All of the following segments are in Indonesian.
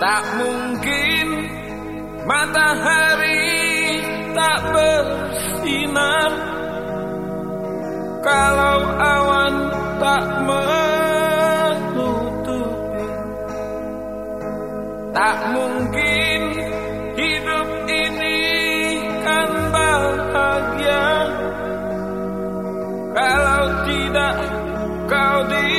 Tak mungkin matahari tak bersinar. Kalau awan tak menutupi Tak mungkin hidup ini kan bahagia. Kalau tidak kau di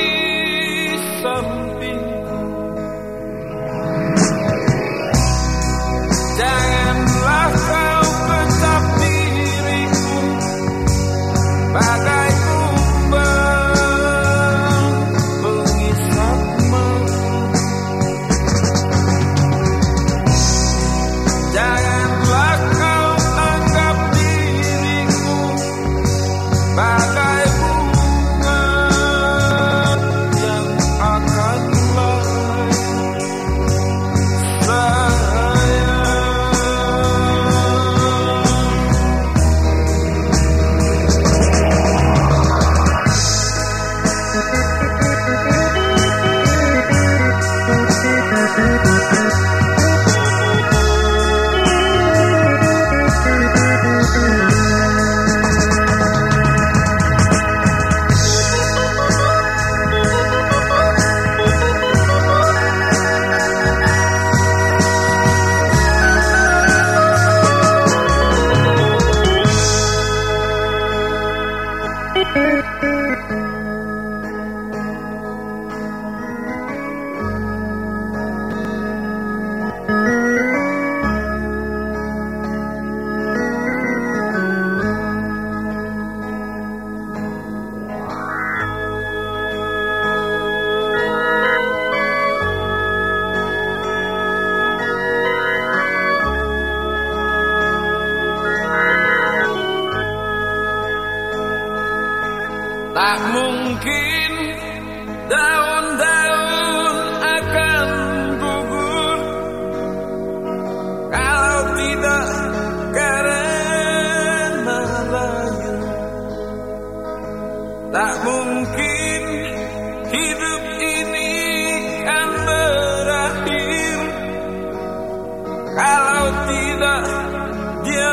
Tak mungkin daun-daun akan gugur kalau tidak karena layu. Tak mungkin hidup ini kan berakhir kalau tidak dia